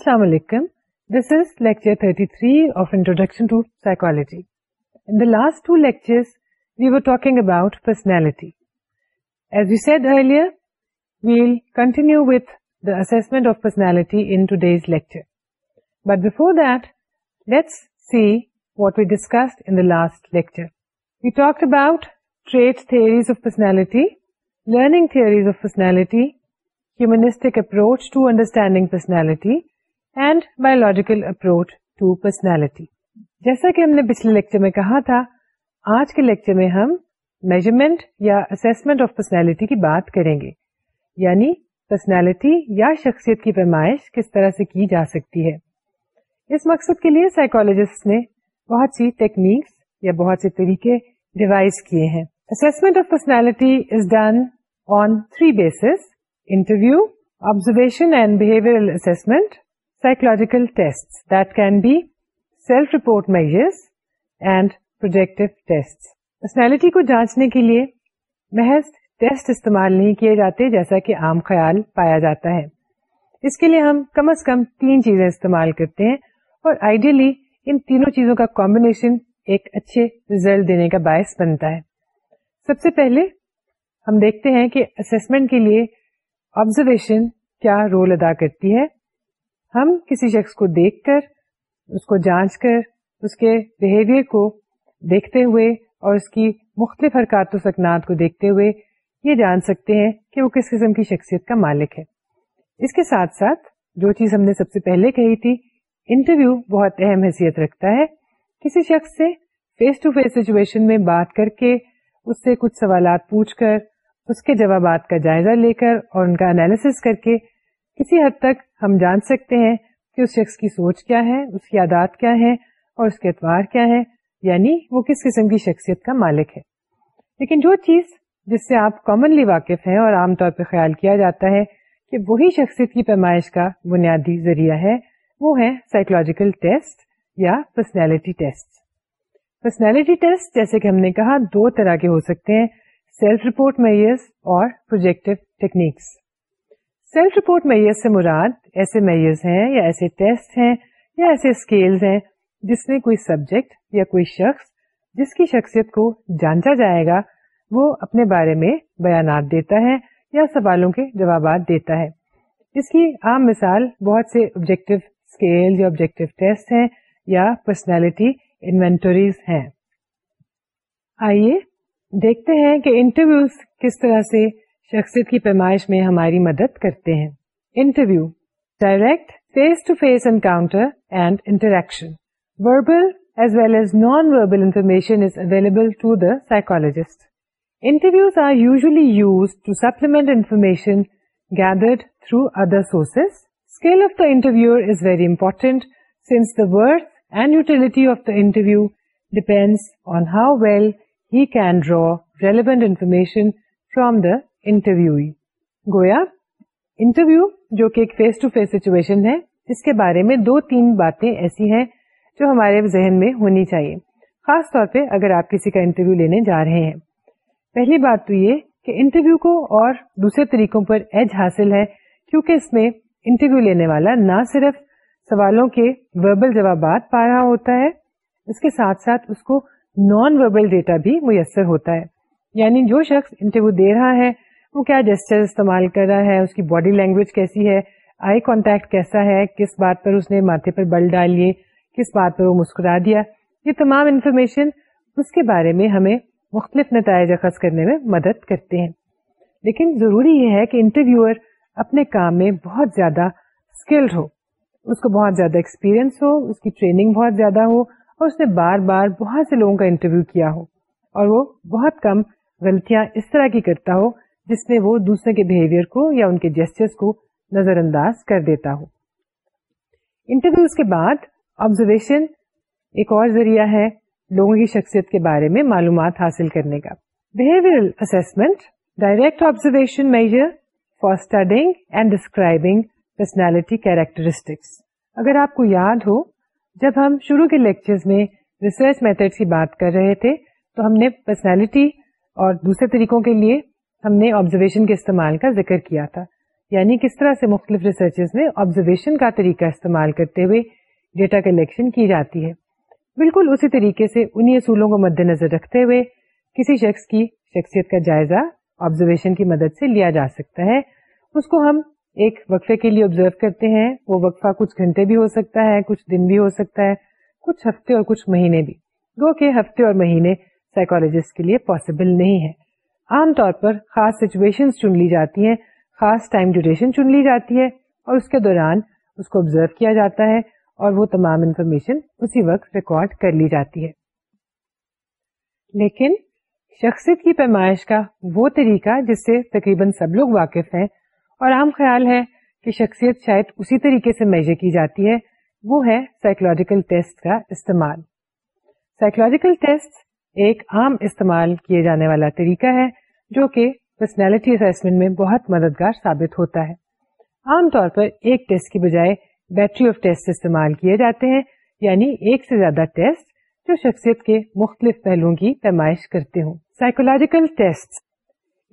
السلام علیکم this is lecture thirty lecture but what we lecture we talk about of learning theories of personality humanistic approach to understanding personality and biological approach to personality جیسا کہ ہم نے پچھلے lecture میں کہا تھا آج کے لیکچر میں ہم میجرمنٹ یا اسسمنٹ آف پرسنالٹی کی بات کریں گے یعنی پرسنالٹی یا شخصیت کی پیمائش کس طرح سے کی جا سکتی ہے اس مقصد کے لیے سائیکولوجسٹ نے بہت سی ٹیکنیکس یا بہت سے طریقے ڈیوائز کیے ہیں of personality is done on three basis interview observation and psychological personality کو جانچنے کے لیے بحث ٹیسٹ استعمال نہیں کیے جاتے جیسا کہ عام خیال پایا جاتا ہے اس کے لیے ہم کم از کم تین چیزیں استعمال کرتے ہیں اور آئیڈیلی ان تینوں چیزوں کا کمبینیشن ایک اچھے ریزلٹ دینے کا باعث بنتا ہے سب سے پہلے ہم دیکھتے ہیں کہ اسمنٹ کے لیے آبزرویشن کیا رول ادا کرتی ہے ہم کسی شخص کو دیکھ کر اس کو جانچ کر اس کے بہیویئر کو دیکھتے ہوئے اور اس کی مختلف حرکات و سکنات کو دیکھتے ہوئے یہ جان سکتے ہیں کہ وہ کس قسم کی شخصیت کا مالک ہے اس کے ساتھ ساتھ جو چیز ہم نے سب سے پہلے کہی تھی انٹرویو بہت اہم حیثیت رکھتا ہے کسی شخص سے فیس ٹو فیس سچویشن میں بات کر کے اس سے کچھ سوالات پوچھ کر اس کے جوابات کا جائزہ لے کر اور ان کا انالیس کر کے کسی حد تک ہم جان سکتے ہیں کہ اس شخص کی سوچ کیا ہے اس کی عادات کیا ہے اور اس کے اتوار کیا ہے یعنی وہ کس قسم کی شخصیت کا مالک ہے لیکن جو چیز جس سے آپ کامنلی واقف ہیں اور عام طور پہ خیال کیا جاتا ہے کہ وہی شخصیت کی پیمائش کا بنیادی ذریعہ ہے وہ ہے سائیکولوجیکل ٹیسٹ یا پرسنالٹی ٹیسٹ پرسنالٹی ٹیسٹ جیسے کہ ہم نے کہا دو طرح کے ہو سکتے ہیں سیلف رپورٹ میئرس اور projective techniques self report measure سے مراد ایسے میئرز ہیں یا ایسے ٹیسٹ ہیں یا ایسے اسکیلز ہیں جس میں کوئی سبجیکٹ یا کوئی شخص جس کی شخصیت کو جانچا جائے گا وہ اپنے بارے میں بیانات دیتا ہے یا سوالوں کے جوابات دیتا ہے اس کی عام مثال بہت سے آبجیکٹو اسکیل یا آبجیکٹو ٹیسٹ ہیں یا پرسنالٹی انوینٹریز ہیں آئیے دیکھتے ہیں کہ انٹرویوز کس طرح سے شخصیت کی پیمائش میں ہماری مدد کرتے ہیں interview direct face to face encounter and interaction verbal verbal as as well non information is available to the psychologist interviews are usually used to supplement information gathered through other sources scale of the interview is very important sense the word and utility of the interview depends on how well he can draw relevant information from the interview گویا interview جو کہ ایک face to face situation ہے اس کے بارے میں دو تین باتیں ایسی ہیں جو ہمارے ذہن میں ہونی چاہیے خاص طور پہ اگر آپ کسی کا انٹرویو لینے جا رہے ہیں پہلی بات تو یہ کہ انٹرویو کو اور دوسرے طریقوں پر ایج حاصل ہے کیونکہ اس میں انٹرویو لینے والا نہ صرف سوالوں کے وربل جوابات پا رہا ہوتا ہے اس کے ساتھ ساتھ اس کو نان وربل ڈیٹا بھی میسر ہوتا ہے یعنی جو شخص انٹرویو دے رہا ہے وہ کیا جسٹر استعمال کر رہا ہے اس کی باڈی لینگویج کیسی ہے آئی کانٹیکٹ کیسا ہے کس بات پر اس نے ماتھے پر بل ڈال لیے کس بات پر وہ مسکرا دیا یہ تمام انفارمیشن اس کے بارے میں ہمیں مختلف نتائج اخذ کرنے میں مدد کرتے ہیں لیکن ضروری یہ ہے کہ انٹرویوئر اپنے کام میں بہت زیادہ اسکلڈ ہو اس کو بہت زیادہ ایکسپیرئنس ہو اس کی ٹریننگ بہت زیادہ ہو اور اس نے بار بار بہت سے لوگوں کا انٹرویو کیا ہو اور وہ بہت کم غلطیاں اس طرح کی کرتا ہو جس میں وہ دوسرے کے بہیویئر کو یا ان کے کو نظر انداز کر دیتا ہو انٹرویوز کے بعد آبزرویشن ایک اور ذریعہ ہے لوگوں کی شخصیت کے بارے میں معلومات حاصل کرنے کا behaviour direct observation measure for studying and describing personality characteristics اگر آپ کو یاد ہو جب ہم شروع کے لیکچر میں ریسرچ میتھڈ کی بات کر رہے تھے تو ہم نے پرسنالٹی اور دوسرے طریقوں کے لیے ہم نے آبزرویشن کے استعمال کا ذکر کیا تھا یعنی کس طرح سے مختلف میں آبزرویشن کا طریقہ استعمال کرتے ہوئے ڈیٹا کلیکشن کی جاتی ہے بالکل اسی طریقے سے انہیں اصولوں کو مد نظر رکھتے ہوئے کسی شخص کی شخصیت کا جائزہ آبزرویشن کی مدد سے لیا جا سکتا ہے اس کو ہم ایک وقفے کے لیے آبزرو کرتے ہیں وہ وقفہ کچھ گھنٹے بھی ہو سکتا ہے کچھ دن بھی ہو سکتا ہے کچھ ہفتے اور کچھ مہینے بھی گو کہ ہفتے اور مہینے سائیکولوجسٹ کے لیے پاسبل نہیں ہے عام طور پر خاص سچویشن چن لی جاتی ہیں خاص ٹائم ڈیوریشن چن لی جاتی ہے اور اس کے دوران اس کو آبزرو کیا جاتا ہے اور وہ تمام انفارمیشن اسی وقت ریکارڈ کر لی جاتی ہے لیکن شخصیت کی پیمائش کا وہ طریقہ جس سے تقریباً سب لوگ واقف ہیں اور عام خیال ہے کہ شخصیت شاید اسی طریقے سے میجر کی جاتی ہے وہ ہے سائیکولوجیکل ٹیسٹ کا استعمال سائیکولوجیکل ٹیسٹ ایک عام استعمال کیے جانے والا طریقہ ہے جو کہ پرسنالٹی اسسمنٹ میں بہت مددگار ثابت ہوتا ہے عام طور پر ایک ٹیسٹ کی بجائے بیٹری آف ٹیسٹ استعمال کیے جاتے ہیں یعنی ایک سے زیادہ ٹیسٹ جو شخصیت کے مختلف پہلوؤں کی پیمائش کرتے ہوں psychological test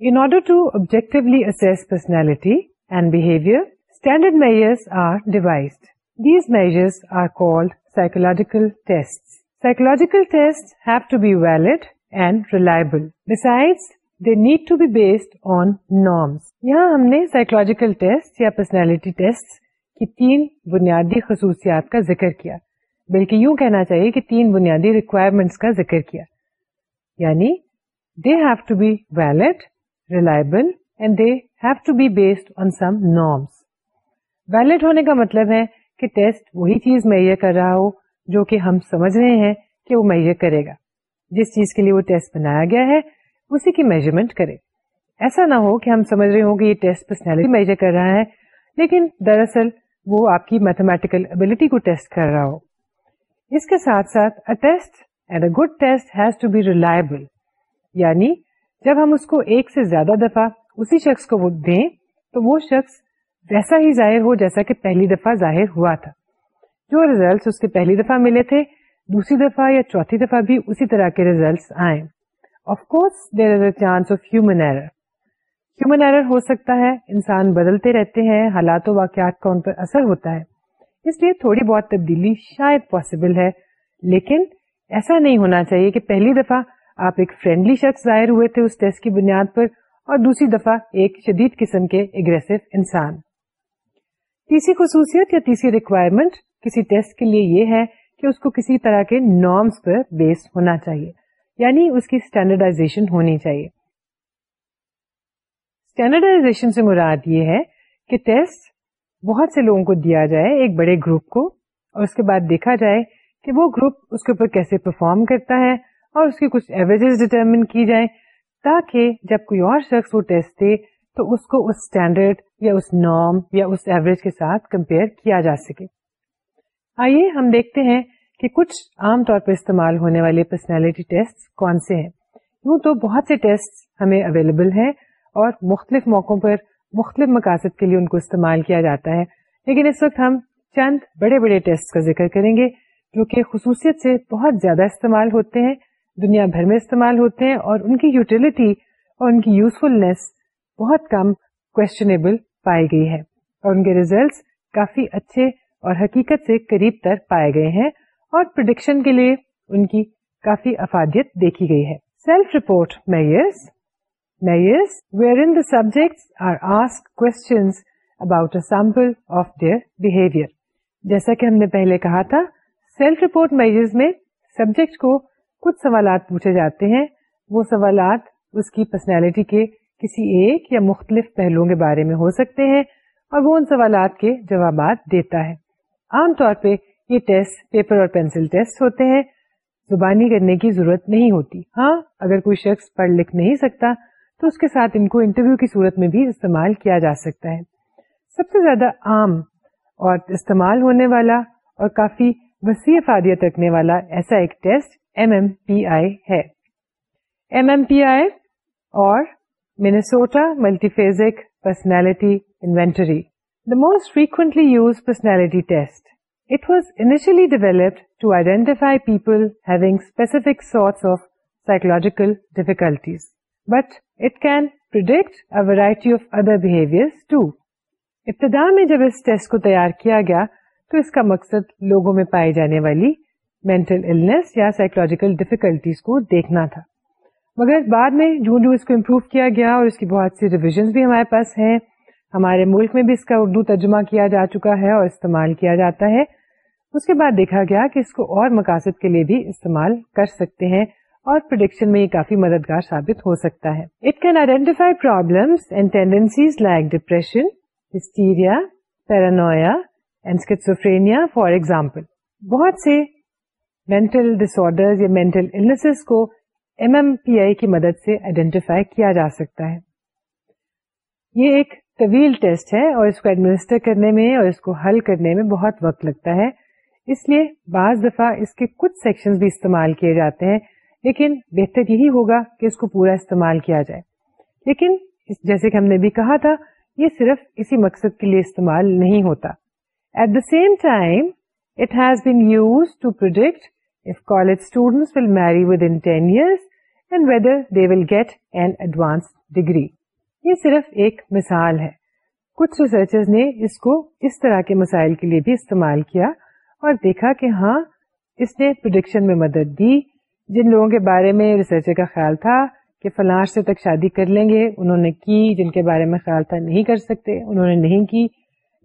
in order to objectively assess personality and behaviour standard measures are devised these measures are called psychological test psychological test have to be valid and reliable beside they need to be based on norms یہاں ہم نے psychological test یا personality test کی تین بنیادی خصوصیات کا ذکر کیا بلکہ یوں کہنا چاہیے کہ تین بنیادی ریکوائرمنٹس کا ذکر کیا یعنی they have to be valid reliable and they have to be based on some norms valid ہونے کا مطلب ہے کہ ٹیسٹ وہی چیز مہیا کر رہا ہو جو کہ ہم سمجھ رہے ہیں کہ وہ میری کرے گا جس چیز کے لیے وہ ٹیسٹ بنایا گیا ہے اسی کی میجرمنٹ کرے ایسا نہ ہو کہ ہم سمجھ رہے ہوں کہ یہ ٹیسٹ پرسنالٹی میجر کر رہا ہے لیکن دراصل وہ آپ کی میتھمیٹیکل ابلیٹی کو ٹیسٹ کر رہا ہو اس کے ساتھ ساتھ good test has to be reliable یعنی جب ہم اس کو ایک سے زیادہ دفعہ اسی شخص کو وہ دیں تو وہ شخص ویسا ہی ظاہر ہو جیسا کہ پہلی دفعہ ظاہر ہوا تھا جو ریزلٹس اس کے پہلی دفعہ ملے تھے دوسری دفعہ یا چوتھی دفعہ بھی اسی طرح کے ریزلٹس آئے of course there is a chance of human error human error ہو سکتا ہے انسان بدلتے رہتے ہیں حالات و واقعات کا ان پر اثر ہوتا ہے اس لیے تھوڑی بہت تبدیلی شاید پاسبل ہے لیکن ایسا نہیں ہونا چاہیے کہ پہلی دفعہ آپ ایک فرینڈلی شخص ظاہر ہوئے تھے اس ٹیسٹ کی بنیاد پر اور دوسری دفعہ ایک شدید قسم کے اگریسو انسان تیسری خصوصیت یا تیسری ریکوائرمنٹ کسی ٹیسٹ کے لیے یہ ہے کہ اس کو کسی طرح کے نارمس پر بیس ہونا چاہیے یعنی اس کی اسٹینڈرڈائزیشن ہونی چاہیے اسٹینڈرڈائزیشن سے مراد یہ ہے کہ ٹیسٹ بہت سے لوگوں کو دیا جائے ایک بڑے گروپ کو اور اس کے بعد دیکھا جائے کہ وہ گروپ اس کے اوپر کیسے پرفارم کرتا ہے اور اس کی کچھ ایوریجز ڈیٹرمن کی جائیں تاکہ جب کوئی اور شخص وہ ٹیسٹ دے تو اس کو اس اسٹینڈرڈ یا اس نارم یا اس ایوریج کے ساتھ کمپیئر کیا جا سکے آئیے ہم دیکھتے ہیں کہ کچھ عام طور پر استعمال ہونے والے پرسنالٹی ٹیسٹ کون سے ہیں یوں تو بہت سے ٹیسٹ ہمیں اویلیبل ہیں اور مختلف موقعوں پر مختلف مقاصد کے لیے ان کو استعمال کیا جاتا ہے لیکن اس وقت ہم چند بڑے بڑے ٹیسٹ کا ذکر کریں گے جو کہ خصوصیت سے بہت زیادہ استعمال ہوتے ہیں دنیا بھر میں استعمال ہوتے ہیں اور ان کی یوٹیلٹی اور ان کی یوزفلنس بہت کم کوشچنیبل پائی گئی ہے اور ان کے ریزلٹس کافی اچھے اور حقیقت سے قریب تر پائے گئے ہیں اور پرڈکشن کے لیے ان کی کافی افادیت دیکھی گئی ہے self report measures measures where in the subject are asked questions about a sample of their behaviour جیسا کہ ہم نے پہلے کہا تھا سیلف رپورٹ میئرز میں سبجیکٹ کو کچھ سوالات پوچھے جاتے ہیں وہ سوالات اس کی پرسنالٹی کے کسی ایک یا مختلف پہلوؤں کے بارے میں ہو سکتے ہیں اور وہ ان سوالات کے جوابات دیتا ہے عام طور پہ یہ ٹیسٹ پیپر اور پینسل ٹیسٹ ہوتے ہیں زبانی کرنے کی ضرورت نہیں ہوتی ہاں اگر کوئی شخص پڑھ لکھ نہیں سکتا تو اس کے ساتھ ان کو انٹرویو کی صورت میں بھی استعمال کیا جا سکتا ہے سب سے زیادہ عام اور استعمال ہونے والا اور کافی وسیع فادیت رکھنے والا ایسا ایک test M M P I ہے ایم ایم پی آئی اور Minnesota multiphasic personality inventory the most frequently use personality test it was انیش develop to identify people of sort of psychological difficulties but it conduct variety of other behaviour too ابتدا میں جب اس test کو تیار کیا گیا تو اس کا مقصد لوگوں میں پائی جانے والی مینٹل النس یا سائیکولوجیکل ڈیفیکلٹیز کو دیکھنا تھا مگر بعد میں جون جھو اس کو امپروو کیا گیا اور اس کی بہت سی ریویژنز بھی ہمارے پاس ہیں ہمارے ملک میں بھی اس کا اردو ترجمہ کیا جا چکا ہے اور استعمال کیا جاتا ہے اس کے بعد دیکھا گیا کہ اس کو اور مقاصد کے لیے بھی استعمال کر سکتے ہیں اور پروڈکشن میں یہ کافی مددگار ثابت ہو سکتا ہے it can identify like depression hysteria paranoia for example بہت سے مینٹل ڈسورڈر یا مینٹل کو ایم ایم پی آئی کی مدد سے آئیڈینٹیفائی کیا جا سکتا ہے یہ ایک طویل ٹیسٹ ہے اور اس کو ایڈمنسٹر کرنے میں اور اس کو حل کرنے میں بہت وقت لگتا ہے اس لیے بعض دفعہ اس کے کچھ سیکشن بھی استعمال کیے جاتے ہیں لیکن بہتر یہی ہوگا کہ اس کو پورا استعمال کیا جائے لیکن جیسے کہ ہم نے بھی کہا تھا یہ صرف اسی مقصد کے لیے استعمال نہیں ہوتا at the same time it has been use to predict if college student will marry within ten years and whether they will get an advance degree یہ صرف ایک مثال ہے کچھ ریسرچر نے اس کو اس طرح کے مسائل کے لیے بھی استعمال کیا اور دیکھا کہ ہاں اس نے میں مدد دی جن لوگوں کے بارے میں ریسرچر کا خیال تھا کہ فلاں سے تک شادی کر لیں گے انہوں نے کی جن کے بارے میں خیال تھا نہیں کر سکتے انہوں نے نہیں کی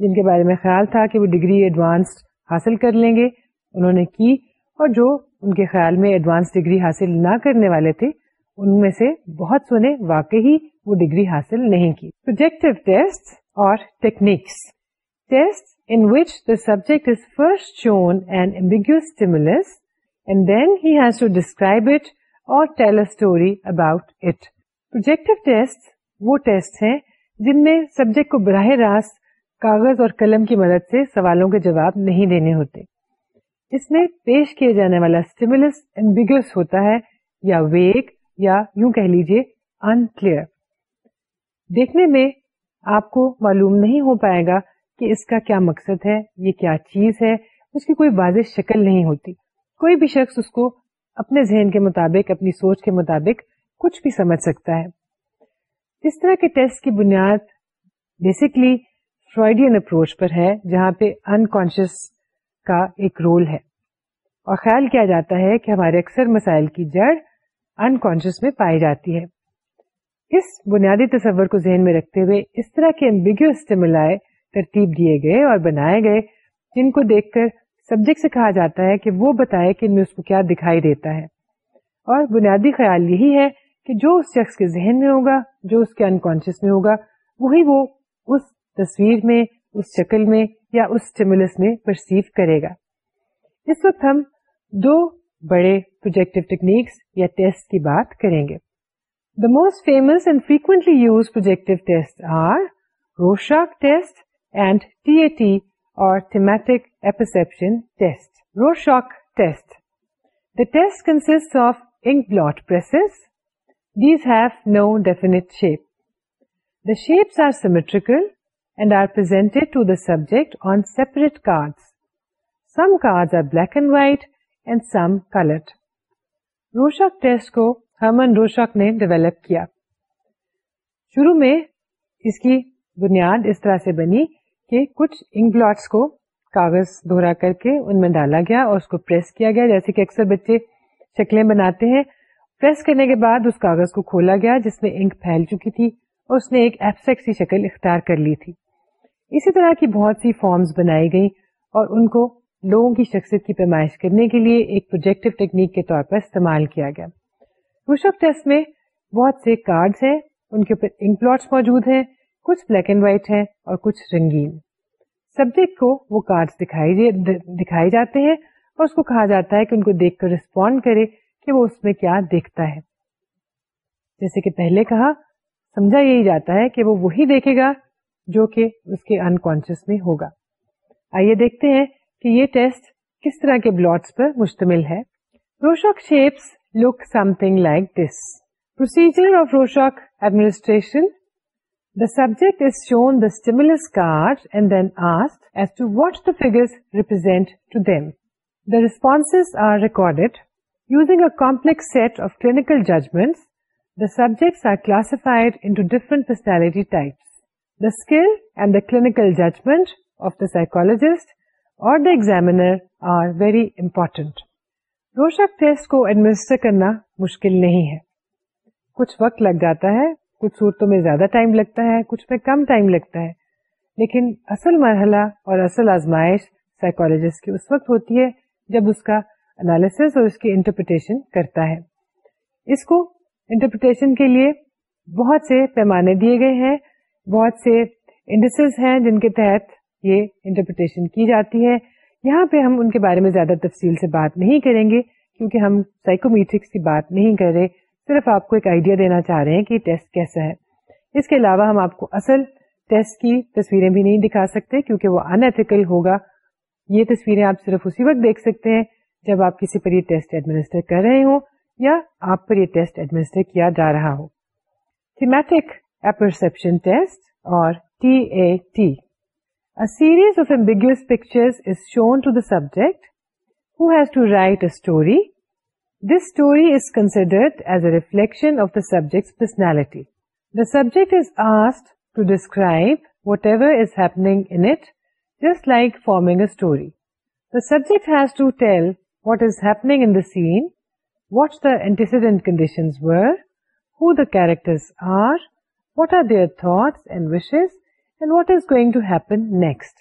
جن کے بارے میں خیال تھا کہ وہ ڈگری ایڈوانس حاصل کر لیں گے انہوں نے کی اور جو ان کے خیال میں ایڈوانس ڈگری حاصل نہ کرنے والے تھے ان میں سے بہت سونے واقعی وہ ڈگری حاصل نہیں کی پروجیکٹ اور techniques test in which the subject is first shown an ambiguous stimulus and then he has to describe it or tell a story about it. Projective tests وہ ٹیسٹ ہیں جن میں سبجیکٹ کو براہ راست کاغذ اور قلم کی مدد سے سوالوں کے جواب نہیں دینے ہوتے اس میں پیش کیا جانے والا اسٹیملس امبیگس ہوتا ہے یا ویگ یا یوں کہہ لیجیے انکلیئر دیکھنے میں آپ کو معلوم نہیں ہو پائے گا کہ اس کا کیا مقصد ہے یہ کیا چیز ہے اس کی کوئی واضح شکل نہیں ہوتی کوئی بھی شخص اس کو اپنے ذہن کے مطابق اپنی سوچ کے مطابق کچھ بھی سمجھ سکتا ہے اس طرح کے ٹیسٹ کی بنیاد بیسکلی فرائڈین اپروچ پر ہے جہاں پہ انکانشیس کا ایک رول ہے اور خیال کیا جاتا ہے کہ ہمارے اکثر مسائل کی جڑ انکانشیس میں پائی جاتی ہے اس بنیادی تصور کو ذہن میں رکھتے ہوئے اس طرح کے اسٹیمولائے ترتیب دیے گئے اور بنائے گئے جن کو دیکھ کر سبجیکٹ سے کہا جاتا ہے کہ وہ بتائے کہ ان میں اس کو کیا دکھائی دیتا ہے اور بنیادی خیال یہی ہے کہ جو اس شخص کے ذہن میں ہوگا جو اس کے انکانشیس میں ہوگا وہی وہ اس تصویر میں اس شکل میں یا اس اسٹیمولس میں پرسیو کرے گا اس وقت ہم دو بڑے پروجیکٹو ٹیکنیکس یا ٹیسٹ کی بات کریں گے the most famous and frequently use projective test are Rorschach test test the test consist of ink blots these have no definite and are per subject on separate card some card are black and white and some colour Rorschach test کو ہرم Rorschach نے develop کیا شروع میں اس کی بنیاد اس طرح سے بنی کچھ انک کو کاغذ دہرا کر کے ان میں ڈالا گیا اور اس کو پریس کیا گیا جیسے کہ اکثر بچے شکلیں بناتے ہیں پریس کرنے کے بعد اس کاغذ کو کھولا گیا جس میں انک پھیل چکی تھی اور اس نے ایک ایپسیکسی شکل اختیار کر لی تھی اسی طرح کی بہت سی فارمز بنائی گئی اور ان کو لوگوں کی شخصیت کی پیمائش کرنے کے لیے ایک پروجیکٹو ٹیکنیک کے طور پر استعمال کیا گیا وش اپ میں بہت سے کارڈز ہیں ان کے اوپر انک پلاٹس موجود ہیں کچھ بلیک اینڈ وائٹ ہے اور کچھ رنگین سبجیکٹ کو وہ کارڈ دکھائے جاتے ہیں اور اس کو کہا جاتا ہے کہ ان کو دیکھ کر ریسپونڈ کرے کہ وہ اس میں کیا دیکھتا ہے جیسے کہ پہلے کہا سمجھا یہی جاتا ہے کہ وہ وہی دیکھے گا جو کہ اس کے انکانشیس میں ہوگا آئیے دیکھتے ہیں کہ یہ ٹیسٹ کس طرح کے بلاٹس پر مشتمل ہے Rorschach shapes look something like this procedure of Rorschach administration the subject is shown this card to what the figures use implies the subject personality type this and the clinical judgement of the psychologist اور examiner are very important Rorschach test کو administer کرنا مشکل نہیں ہے کچھ وقت لگ جاتا ہے کچھ صورتوں میں زیادہ ٹائم لگتا ہے کچھ میں کم ٹائم لگتا ہے لیکن اصل مرحلہ اور اصل آزمائش سائیکولوجسٹ کی اس وقت ہوتی ہے جب اس کا اور اس کی انٹرپریٹیشن کرتا ہے اس کو انٹرپریٹیشن کے لیے بہت سے پیمانے دیے گئے ہیں بہت سے انڈسٹ ہیں جن کے تحت یہ انٹرپریٹیشن کی جاتی ہے یہاں پہ ہم ان کے بارے میں زیادہ تفصیل سے بات نہیں کریں گے کیونکہ ہم سائیکومیٹرکس کی بات نہیں کر رہے صرف آپ کو ایک آئیڈیا دینا چاہ رہے ہیں کہ ٹیسٹ کیسا ہے اس کے علاوہ ہم آپ کو اصل ٹیسٹ کی تصویریں بھی نہیں دکھا سکتے کیونکہ وہ انتیکل ہوگا یہ تصویریں آپ صرف اسی وقت دیکھ سکتے ہیں جب آپ کسی پر یہ ٹیسٹ ایڈمنسٹر کر رہے ہوں یا آپ پر یہ ٹیسٹ ایڈمنسٹر کیا جا رہا ہو ٹیسٹ اور T T A series of a picture This story is considered as a reflection of the subject's personality. The subject is asked to describe whatever is happening in it, just like forming a story. The subject has to tell what is happening in the scene, what the antecedent conditions were, who the characters are, what are their thoughts and wishes, and what is going to happen next.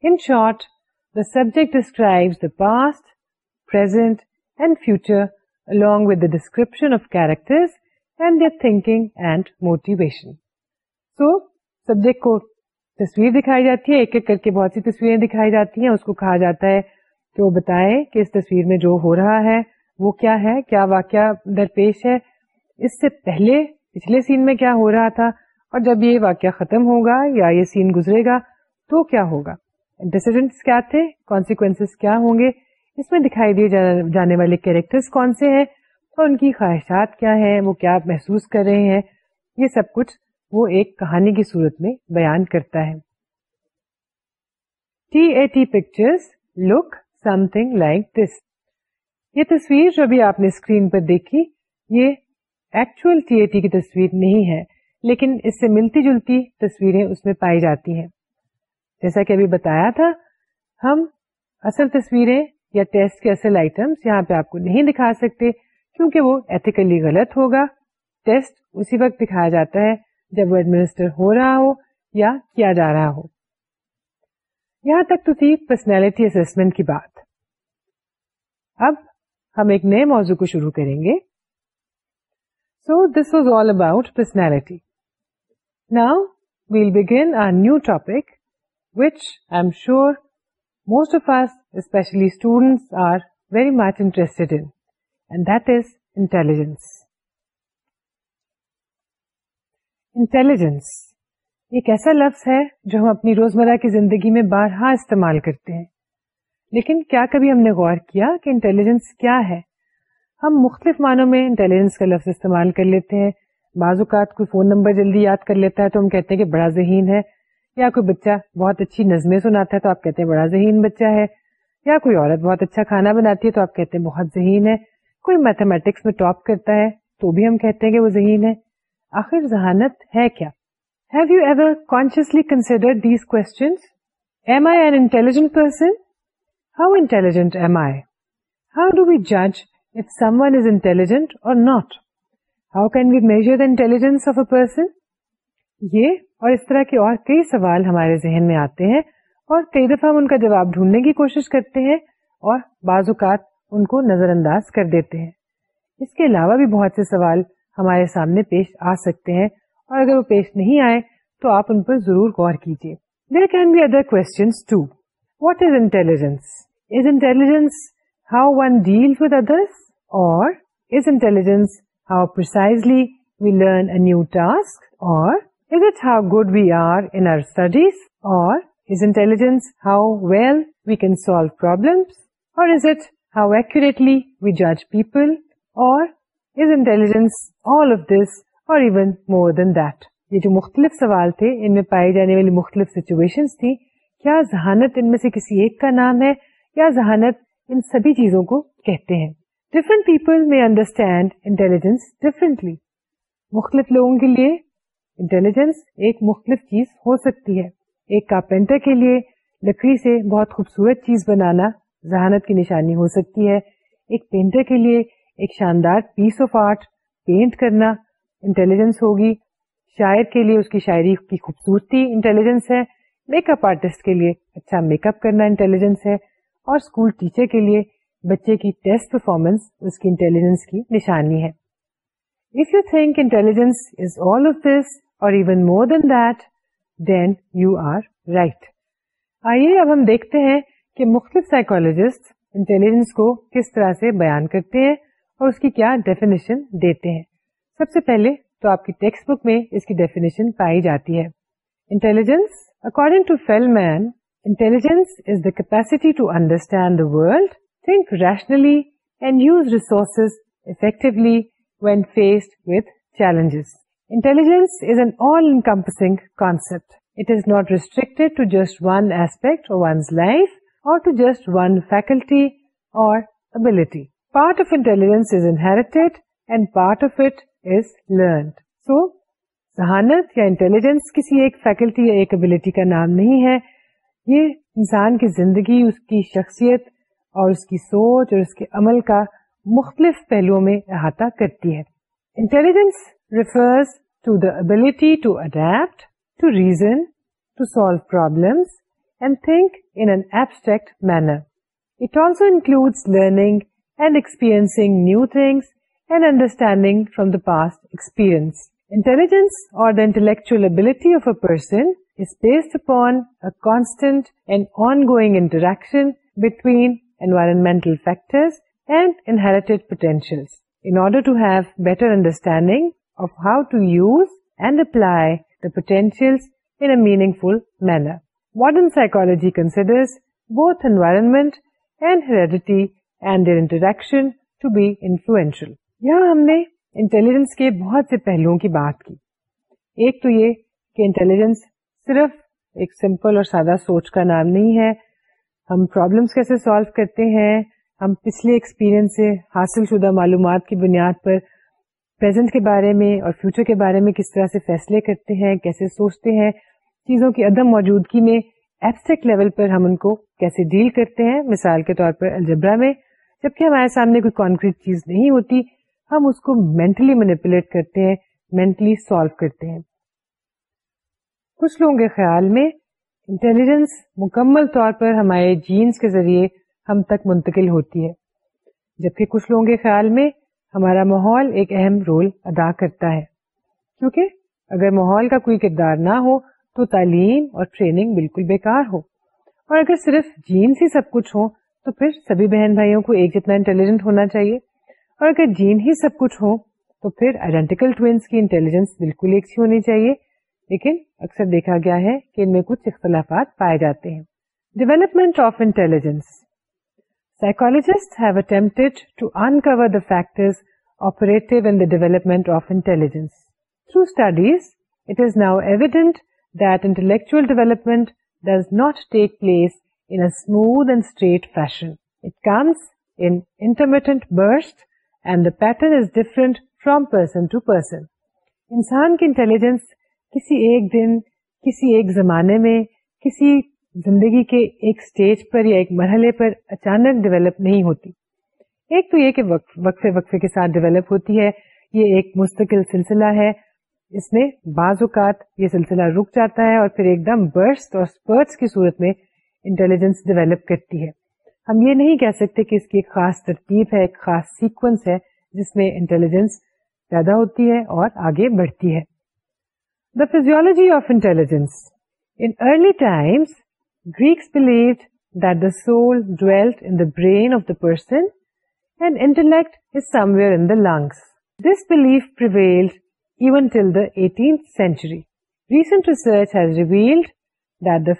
In short, the subject describes the past, present, and future along with the description of characters and their thinking and motivation. So, subject کو تصویر دکھائی جاتی ہے ایک ایک کر کے بہت سی تصویریں دکھائی جاتی ہیں اس کو کہا جاتا ہے کہ وہ بتائیں کہ اس تصویر میں جو ہو رہا ہے وہ کیا ہے کیا واقعہ درپیش ہے اس سے پہلے پچھلے سین میں کیا ہو رہا تھا اور جب یہ واقعہ ختم ہوگا یا یہ سین گزرے گا تو کیا ہوگا ڈسیڈنٹ کیا تھے کانسیکوینس کیا ہوں گے اس میں دکھائی دیے جانے والے کیریکٹرس کون سے ہیں اور ان کی خواہشات کیا ہیں وہ کیا محسوس کر رہے ہیں یہ سب کچھ وہ ایک کہانی کی صورت میں بیان کرتا ہے T T A look something like this یہ تصویر جو ابھی آپ نے اسکرین پر دیکھی یہ ایکچوئل ٹی اے ٹی کی تصویر نہیں ہے لیکن اس سے ملتی جلتی تصویریں اس میں پائی جاتی ہیں جیسا کہ ابھی بتایا تھا ہم اصل تصویریں یا ٹیسٹ کے اصل آئٹمس یہاں پہ آپ کو نہیں دکھا سکتے کیونکہ وہ ایتھیکلی غلط ہوگا ٹیسٹ اسی وقت دکھایا جاتا ہے جب وہ ایڈمنسٹر ہو رہا ہو یا کیا جا رہا ہو یہاں تک تو تھی پرسنالٹی اسمنٹ کی بات اب ہم ایک نئے موضوع کو شروع کریں گے so this was all about personality now well new topic which I am sure most of us especially intelligence. Intelligence ایک ایسا لفظ ہے جو ہم اپنی روز مرہ کی زندگی میں بارہا استعمال کرتے ہیں لیکن کیا کبھی ہم نے غور کیا کہ انٹیلیجنس کیا ہے ہم مختلف معنوں میں انٹیلیجنس کا لفظ استعمال کر لیتے ہیں بعض اوقات کوئی فون نمبر جلدی یاد کر لیتا ہے تو ہم کہتے ہیں کہ بڑا ذہین ہے یا کوئی بچہ بہت اچھی نظمیں سناتا ہے تو آپ کہتے ہیں بڑا ذہین بچہ ہے یا کوئی عورت بہت اچھا کھانا بناتی ہے تو آپ کہتے ہیں بہت ذہین ہے کوئی میتھمیٹکس میں ٹاپ کرتا ہے تو بھی ہم کہتے ہیں کہ وہ ذہین ہے ہے آخر ذہانت کیا have you ever consciously consider these person how intelligent am I how do we جج if someone is intelligent اور not how the intelligence of a person یہ اور اس طرح کے اور کئی سوال ہمارے ذہن میں آتے ہیں اور کئی دفعہ ہم ان کا جواب ڈھونڈنے کی کوشش کرتے ہیں اور بعض اوقات ان کو نظر انداز کر دیتے ہیں اس کے علاوہ بھی بہت سے سوال ہمارے سامنے پیش آ سکتے ہیں اور اگر وہ پیش نہیں آئے تو آپ ان پر ضرور غور کیجیے there can be other what is intelligence is intelligence how one deal with others اور is intelligence how new task اور is or how good we are یہ اور مختلف سوال تھے ان میں پائی جانے والی مختلف سچویشن تھی کیا ذہانت ان میں سے کسی ایک کا نام ہے یا ذہانت ان سبھی چیزوں کو کہتے ہیں ڈفرینٹ پیپل میں انڈرسٹینڈ انٹیلیجنس ڈفرینٹلی مختلف لوگوں کے لیے انٹیلیجنس ایک مختلف چیز ہو سکتی ہے ایک کارپینٹر کے لیے لکڑی سے بہت خوبصورت چیز بنانا ذہانت کی نشانی ہو سکتی ہے ایک پینٹر کے لیے ایک شاندار پیس آف آرٹ پینٹ کرنا انٹیلیجنس ہوگی شاعر کے لیے اس کی شاعری کی خوبصورتی انٹیلیجنس ہے میک اپ آرٹسٹ کے لیے اچھا میک اپ کرنا انٹیلیجنس ہے اور اسکول ٹیچر کے لیے بچے کی ٹیسٹ پرفارمنس اس کی انٹیلیجنس کی نشانی ہے if you think intelligence all of this اور even more than that then you are right آئیے اب ہم دیکھتے ہیں کہ مختلف سائیکولوجسٹ انٹیلیجنس کو کس طرح سے بیان کرتے ہیں اور اس کی کیا ڈیفینیشن دیتے ہیں سب سے پہلے تو آپ کی ٹیکسٹ بک میں اس کی ڈیفینیشن پائی جاتی ہے intelligence according to Feldman intelligence is the capacity to understand the world think rationally and use resources effectively when faced with challenges intelligence encompassing concept it is not restricted to just one aspect life اور ذہانت یا intelligence کسی ایک faculty یا ایک ability کا نام نہیں ہے یہ انسان کی زندگی اس کی شخصیت اور اس کی سوچ اور اس کے عمل کا مختلف پہلوؤں میں احاطہ کرتی ہے intelligence refers to داٹی to adapt to reason to solve problem learning new things and understanding from the past experiences اورشن between environmental factors and انہ potentials under to have better understanding یہاں ہم نے انٹیلیجنس کے بہت سے پہلوؤں کی بات کی ایک تو یہ کہ انٹیلیجنس صرف ایک سمپل اور سادہ سوچ کا نام نہیں ہے ہم پرابلمس کیسے سالو کرتے ہیں ہم پچھلے ایکسپیرئنس سے حاصل شدہ معلومات کی بنیاد پر پریزنٹ کے بارے میں اور فیوچر کے بارے میں کس طرح سے فیصلے کرتے ہیں کیسے سوچتے ہیں چیزوں کی عدم موجودگی میں ایبسٹیکٹ لیول پر ہم ان کو کیسے ڈیل کرتے ہیں مثال کے طور پر الجبرا میں جبکہ ہمارے سامنے کوئی کانکریٹ چیز نہیں ہوتی ہم اس کو مینٹلی مینپولیٹ کرتے ہیں مینٹلی سالو کرتے ہیں کچھ لوگوں کے خیال میں انٹیلیجنس مکمل طور پر ہمارے جینس کے ذریعے ہم تک منتقل ہوتی ہے جبکہ کچھ لوگوں کے خیال میں ہمارا ماحول ایک اہم رول ادا کرتا ہے کیونکہ اگر ماحول کا کوئی کردار نہ ہو تو تعلیم اور ٹریننگ بالکل بیکار ہو اور اگر صرف جینس ہی سب کچھ ہو تو پھر سبھی بہن بھائیوں کو ایک جتنا انٹیلیجنٹ ہونا چاہیے اور اگر جین ہی سب کچھ ہو تو پھر آئیڈینٹیکل کی انٹیلیجنس بالکل ایک سی ہونی چاہیے لیکن اکثر دیکھا گیا ہے کہ ان میں کچھ اختلافات پائے جاتے ہیں development of intelligence psychologist have attempt to uncover the فیکٹرٹیو the development of intelligence through studies it is now evident that intellectual development does not take place in a smooth and straight fashion it comes intermittent برس and the pattern is different from person to person انسان کی intelligence کسی ایک دن کسی ایک زمانے میں کسی زندگی کے ایک سٹیج پر یا ایک مرحلے پر اچانک ڈیولپ نہیں ہوتی ایک تو یہ کہ وقفے وقفے کے ساتھ ڈیولپ ہوتی ہے یہ ایک مستقل سلسلہ ہے اس میں بعض اوقات یہ سلسلہ رک جاتا ہے اور پھر ایک دم برس اور کی صورت میں انٹیلیجنس ڈیولپ کرتی ہے ہم یہ نہیں کہہ سکتے کہ اس کی ایک خاص ترتیب ہے ایک خاص سیکوینس ہے جس میں انٹیلیجنس پیدا ہوتی ہے اور آگے بڑھتی ہے the physiology of intelligence in early times گریوڈ that the civil deal of the person intellect is somewhere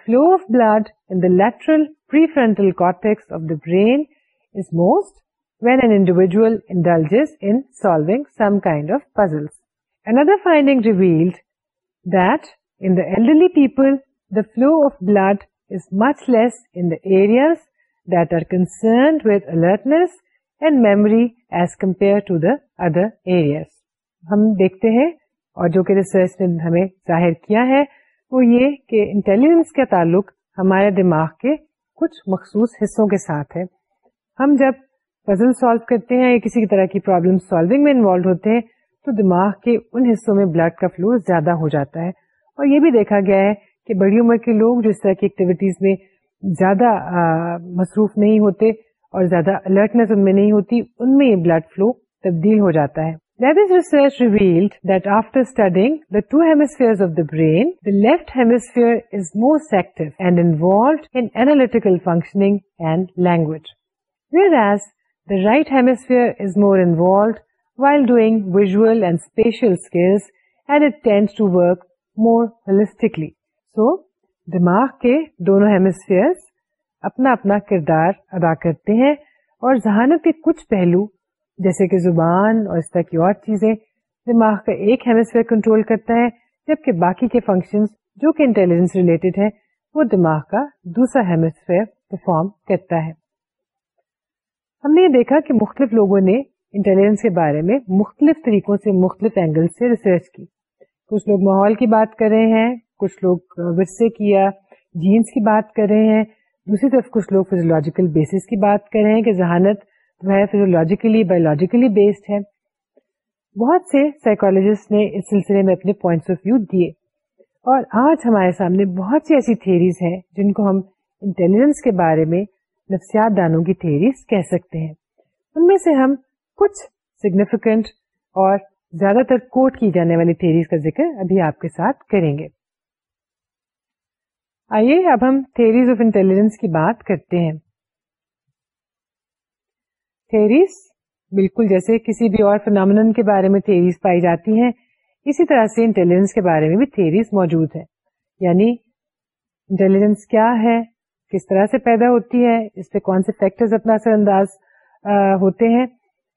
flow of blood لیکٹرل پر سالوگ some kind of puzzle and other finding دیٹرلی people the flow of blood is much less in the the areas areas. that are concerned with alertness and memory as compared to other جو ہمیں ظاہر کیا ہے وہ یہ کہ intelligence کا تعلق ہمارے دماغ کے کچھ مخصوص حصوں کے ساتھ ہے ہم جب پزل سالو کرتے ہیں یا کسی طرح کی پرابلم سالونگ میں انوالو ہوتے ہیں تو دماغ کے ان حصوں میں بلڈ کا فلو زیادہ ہو جاتا ہے اور یہ بھی دیکھا گیا ہے کہ بڑی عمر کے لوگ جو اس طرح کی ایکٹیویٹیز میں زیادہ مصروف نہیں ہوتے اور زیادہ الرٹنس ان میں نہیں ہوتی ان میں یہ بلڈ فلو تبدیل ہو جاتا ہے That is research revealed that after studying the two hemispheres of the brain, the left hemisphere is most active and involved in analytical functioning and language, whereas the right hemisphere is more involved while doing visual and spatial skills and it tends to work more holistically. سو دماغ کے دونوں hemisphere اپنا اپنا کردار ادا کرتے ہیں اور ذہانت کے کچھ پہلو جیسے کہ زبان اور اس طرح کی اور چیزیں دماغ کا ایک ہیمسفیئر کنٹرول کرتا ہے جبکہ باقی کے فنکشن جو کہ انٹیلیجنس ریلیٹڈ ہے وہ دماغ کا دوسرا ہیمسفیئر پرفارم کرتا ہے ہم نے یہ دیکھا کہ مختلف لوگوں نے انٹیلیجنس کے بارے میں مختلف طریقوں سے مختلف اینگل سے ریسرچ کی کچھ لوگ ماحول کی بات کر رہے ہیں کچھ لوگ ورثے کیا جینس کی بات کر رہے ہیں دوسری طرف کچھ لوگ فیزولوجیکل بیسس کی بات کر رہے ہیں کہ ذہانت جو ہے فیزولوجیکلی بایولوجیکلی بیسڈ ہے بہت سے سائیکولوجسٹ نے اس سلسلے میں اپنے پوائنٹس آف ویو دیے اور آج ہمارے سامنے بہت سی ایسی تھیریز ہیں جن کو ہم انٹیلیجنس کے بارے میں نفسیات دانوں کی تھیریز کہہ سکتے ہیں ان میں سے ہم کچھ سگنیفیکینٹ اور زیادہ تر کوٹ کی جانے والی تھیریز کا ذکر ابھی آپ کے ساتھ کریں گے آئیے اب ہم تھیریز آف انٹیلیجنس کی بات کرتے ہیں تھیریز بالکل جیسے کسی بھی اور فنامن کے بارے میں تھیریز پائی جاتی ہیں اسی طرح سے انٹیلیجنس کے بارے میں بھی تھیریز موجود ہے یعنی انٹیلیجنس کیا ہے کس طرح سے پیدا ہوتی ہے اس پہ کون سے فیکٹرز اپنا اثر انداز آ, ہوتے ہیں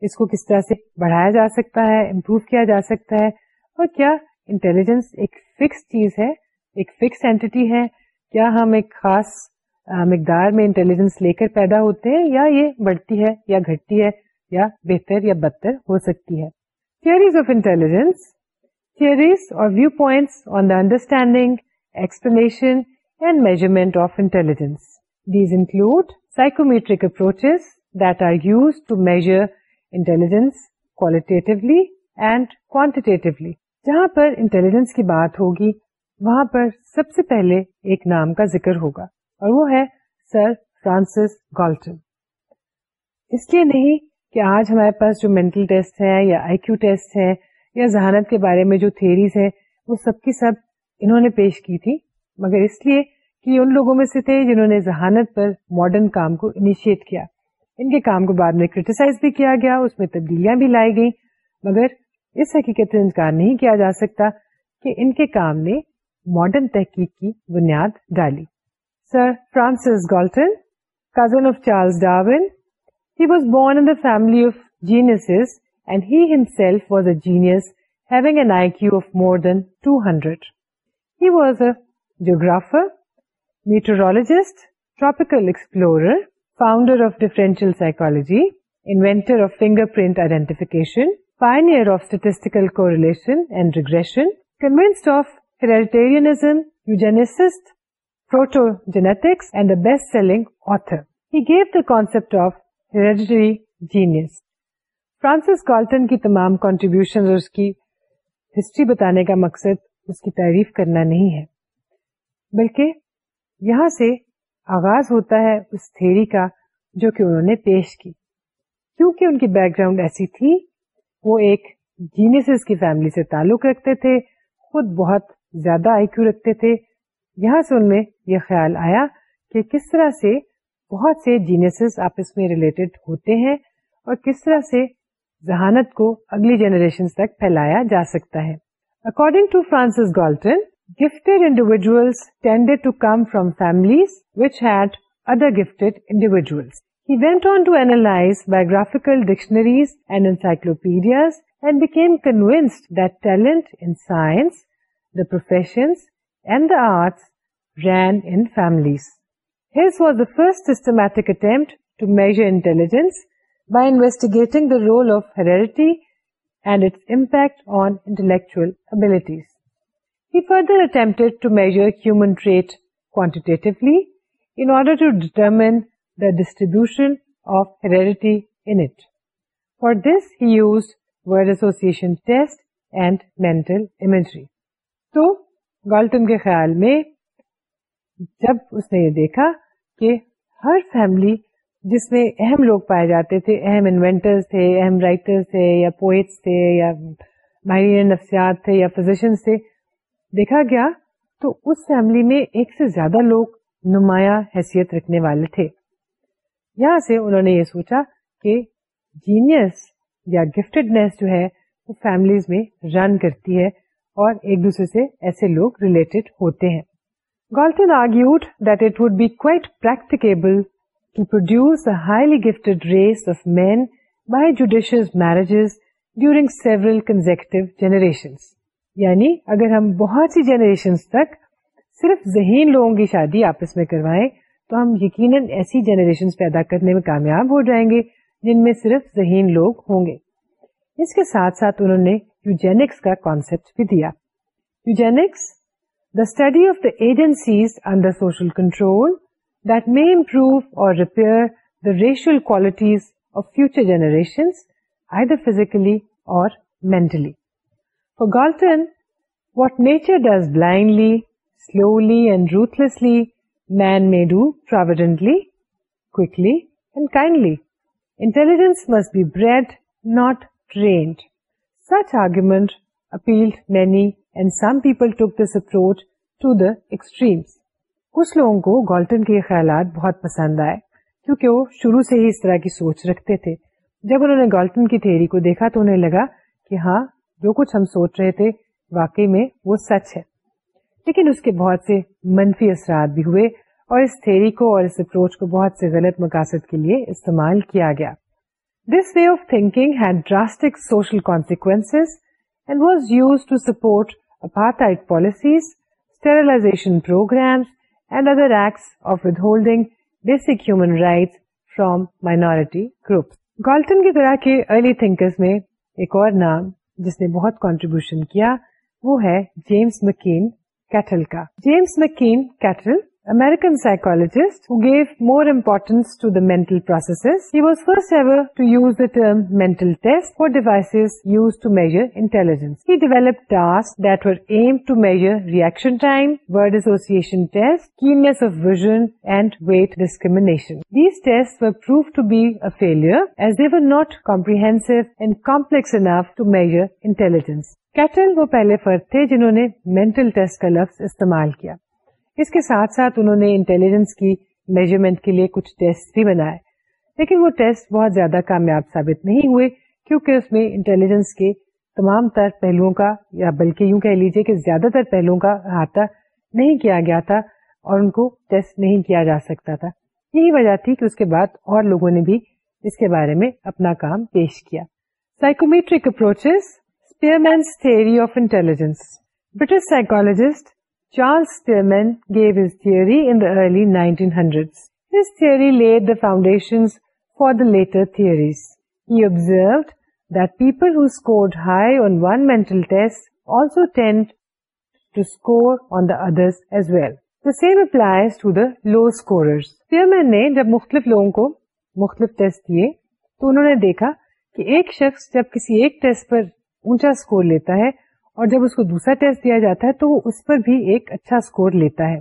اس کو کس طرح سے بڑھایا جا سکتا ہے امپروو کیا جا سکتا ہے اور کیا انٹیلیجنس ایک فکس چیز ہے ایک فکس اینٹی ہے کیا ہم ایک خاص مقدار میں انٹیلیجنس لے کر پیدا ہوتے ہیں یا یہ بڑھتی ہے یا گھٹتی ہے یا بہتر یا بدتر ہو سکتی ہے تھیئریز آف انٹیلیجنس تھیئرز اور view points on the understanding explanation and measurement of intelligence these include that are use to measure intelligence qualitatively and quantitatively جہاں پر انٹیلیجنس کی بات ہوگی وہاں پر سب سے پہلے ایک نام کا ذکر ہوگا اور وہ ہے سر فرانسس گالٹن اس لیے نہیں کہ آج ہمارے پاس جو مینٹل ٹیسٹ یا آئی کیو ٹیسٹ یا ذہانت کے بارے میں جو تھیریز ہیں وہ سب کی سب انہوں نے پیش کی تھی مگر اس لیے کہ ان لوگوں میں سے تھے جنہوں نے ذہانت پر ماڈرن کام کو انیشیٹ کیا ان کے کام کو بعد میں کریٹیسائز بھی کیا گیا اس میں تبدیلیاں بھی لائی گئی مگر اس حقیقت سے انکار نہیں کیا جا سکتا کہ ان کے کام نے ماڈرن تحقیق کی بنیاد ڈالی sir Francis Galton cousin of Charles Darwin he was born in the family of genius and he himself was a genius having an I Q of more than two hundred he was a geographer meteorologist tropical explorer founder of differential psychology inventor of finger print identification pioneer of statistical correlation and regression convinced of تعریف کرنا نہیں ہے بلکہ یہاں سے آغاز ہوتا ہے اس تھیری کا جو کہ انہوں نے پیش کی کیونکہ ان کی بیک گراؤنڈ ایسی تھی وہ ایک جینیس کی فیملی سے تعلق رکھتے تھے خود بہت زیادہ آئی کیو رکھتے تھے یہاں سے ان میں یہ خیال آیا کہ کس طرح سے بہت سے جینیسز آپس میں ریلیٹڈ ہوتے ہیں اور کس طرح سے ذہانت کو اگلی جنریشن تک پھیلایا جا سکتا ہے according to Francis Galton gift individual from families which had other gifted individual He went on to analyze biographical dictionaries and encyclopedias and became convinced that talent in science the professions, and the arts ran in families. His was the first systematic attempt to measure intelligence by investigating the role of heredity and its impact on intellectual abilities. He further attempted to measure human trait quantitatively in order to determine the distribution of heredity in it. For this, he used word association test and mental imagery. تو Galton کے خیال میں جب اس نے یہ دیکھا کہ ہر family جس میں اہم لوگ پائے جاتے تھے اہم انوینٹر تھے اہم رائٹر تھے یا پوئٹس تھے یا ماہرین نفسیات تھے یا فزیشنس تھے دیکھا گیا تو اس فیملی میں ایک سے زیادہ لوگ نمایاں حیثیت رکھنے والے تھے یہاں سے انہوں نے یہ سوچا کہ جینیس یا گفٹڈنیس جو ہے وہ فیملیز میں رن کرتی ہے اور ایک دوسرے سے ایسے لوگ ریلیٹڈ ہوتے ہیں Galton argued that it would be quite practicable to produce a highly gifted race of men by judicious marriages during several consecutive generation یعنی اگر ہم بہت سی جنریشن تک صرف ذہین لوگوں کی شادی آپس میں کروائیں تو ہم یقیناً ایسی جنریشن پیدا کرنے میں کامیاب ہو جائیں گے جن میں صرف ذہین لوگ ہوں گے اس کے ساتھ ساتھ انہوں نے یوجینکس کا کانسپٹ بھی دیا eugenics the study of the agencies under social control that may improve or repair the racial qualities of future generation I the physically or for Galton what nature does blindly slowly and ruthlessly man may do providently quickly and kindly intelligence must be bred not trained. Such argument appealed many and some people took this approach to the extremes. Galton کے وہ شروع سے ہی جب انہوں نے Galton کی theory کو دیکھا تو انہیں لگا کہ ہاں جو کچھ ہم سوچ رہے تھے واقعی میں وہ سچ ہے لیکن اس کے بہت سے منفی اثرات بھی ہوئے اور اس تھیری کو اور اس اپروچ کو بہت سے غلط مقاصد کے لیے استعمال کیا گیا this way of thinking had drastic social consequence and was use to support apartheid policies sterilisation programmes and other acts of withholding basic human right from minority groups Galton کی طرح کے ارلی تھنکرز میں ایک اور نام جس نے بہت کانٹریبیوشن کیا وہ ہے جیمس مکین کیٹل کا James McKeen Cattell American psychologist who gave more importance to the mental process he was first mental test for device use to measure intelligence he develop measure reaction time word association test keenness of vision and weight discrimination these test to be الیئر as they were not comprehensive and complex enough to measure intelligence Cattell وہ پہلے فرد تھے جنہوں نے mental test کا لفظ استعمال کیا اس کے ساتھ ساتھ انہوں نے انٹیلیجنس کی میجرمنٹ کے لیے کچھ ٹیسٹ بھی بنائے لیکن وہ ٹیسٹ بہت زیادہ کامیاب ثابت نہیں ہوئے کیونکہ اس میں انٹیلیجنس کے تمام تر پہلوؤں کا یا بلکہ یوں کہہ لیجیے زیادہ تر پہلوؤں کا احاطہ نہیں کیا گیا تھا اور ان کو ٹیسٹ نہیں کیا جا سکتا تھا یہی وجہ تھی کہ اس کے بعد اور لوگوں نے بھی اس کے بارے میں اپنا کام پیش کیا psychometric approach Spearman's theory of intelligence British psychologist Charles Spearman gave his theory only nineteen hundred this three laid the foundation for the later theories you observed that people high on one مینٹلو tend to score on the other as well the same applies to the low اسکورسٹی نے جب مختلف لوگوں کو مختلف test کیے تو انہوں نے دیکھا کہ ایک شخص جب کسی ایک ٹیسٹ پر اونچا اسکور لیتا ہے اور جب اس کو دوسرا ٹیسٹ دیا جاتا ہے تو وہ اس پر بھی ایک اچھا اسکور لیتا ہے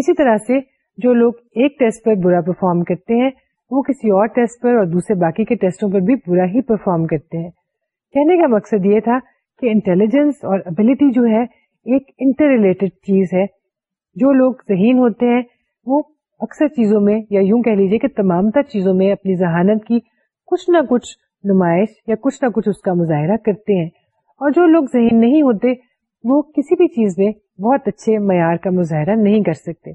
اسی طرح سے جو لوگ ایک ٹیسٹ پر برا پرفارم کرتے ہیں وہ کسی اور ٹیسٹ پر اور دوسرے باقی کے ٹیسٹوں پر بھی برا ہی پرفارم کرتے ہیں کہنے کا مقصد یہ تھا کہ انٹیلیجنس اور ابلیٹی جو ہے ایک انٹر ریلیٹڈ چیز ہے جو لوگ ذہین ہوتے ہیں وہ اکثر چیزوں میں یا یوں کہہ لیجیے کہ تمام تر چیزوں میں اپنی ذہانت کی کچھ نہ کچھ نمائش یا کچھ نہ کچھ اس کا مظاہرہ کرتے ہیں اور جو لوگ ذہین نہیں ہوتے وہ کسی بھی چیز میں بہت اچھے معیار کا مظاہرہ نہیں کر سکتے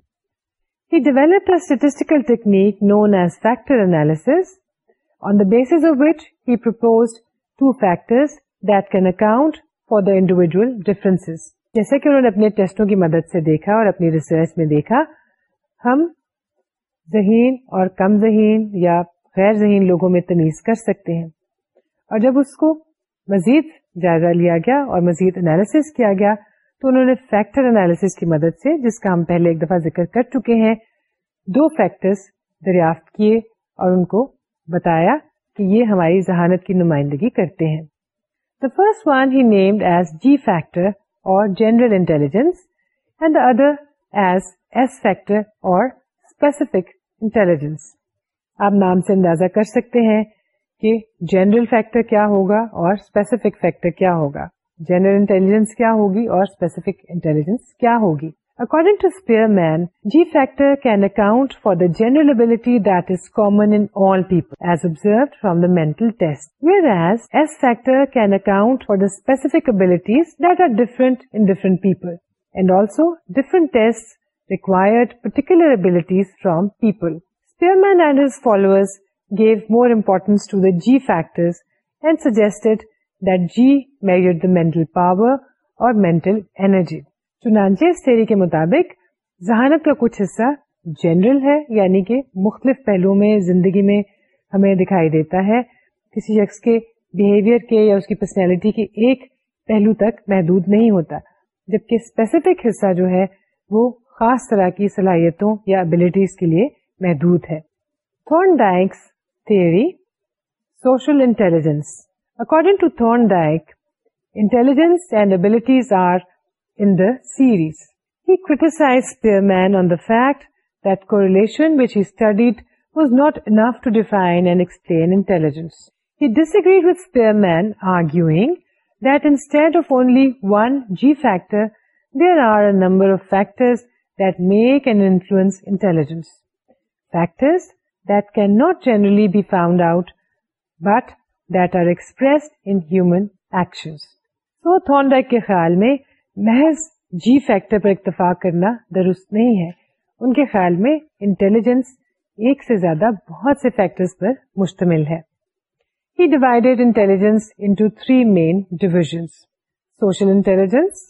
انڈیویژل ڈیفرنس جیسا کہ انہوں نے اپنے ٹیسٹوں کی مدد سے دیکھا اور اپنی ریسرچ میں دیکھا ہم ذہین اور کم ذہین یا غیر ذہین لوگوں میں تمیز کر سکتے ہیں اور جب اس کو مزید جائزہ لیا گیا اور مزید کیا گیا تو انہوں نے فیکٹر انالیس کی مدد سے جس کا ہم پہلے ایک دفعہ ذکر کر چکے ہیں دو فیکٹر دریافت کیے اور ان کو بتایا کہ یہ ہماری ذہانت کی نمائندگی کرتے ہیں the first one he named as G factor or general intelligence and the other as S factor or specific intelligence آپ نام سے اندازہ کر سکتے ہیں کہ جنرل فیکٹر کیا ہوگا اور اسپیسیفک فیکٹر کیا ہوگا جنرل انٹیلیجنس کیا ہوگی اور اسپیسیفک انٹیلیجنس کیا ہوگی according to Spearman G factor can account for the general ability that is common in all people as observe from the mental test whereas S factor can account for the specific abilities that are different in different people and also different test required particular abilities from people Spearman and his follower gave more importance to the G factor power اور ذہانت کا کچھ حصہ general ہے یعنی کہ مختلف پہلوؤں میں زندگی میں ہمیں دکھائی دیتا ہے کسی شخص کے بیہیویئر کے یا اس کی پرسنالٹی کے ایک پہلو تک محدود نہیں ہوتا جبکہ اسپیسیفک حصہ جو ہے وہ خاص طرح کی صلاحیتوں یا ابلیٹیز کے لیے محدود ہے social intelligence according to تھلیجنس and abilities criticise the man on the fact دیلیشن and ایکسپلینجنس و man arguing that instead of only one G factor there are a number of factors factor not generally be found out but that are express انشن so thing کے خیال میں محض G factor پر اتفاق کرنا درست نہیں ہے ان کے خیال میں انٹیلیجینس ایک سے زیادہ بہت سے فیکٹر پر مشتمل ہے یہ divided intelligence into three main divisions social intelligence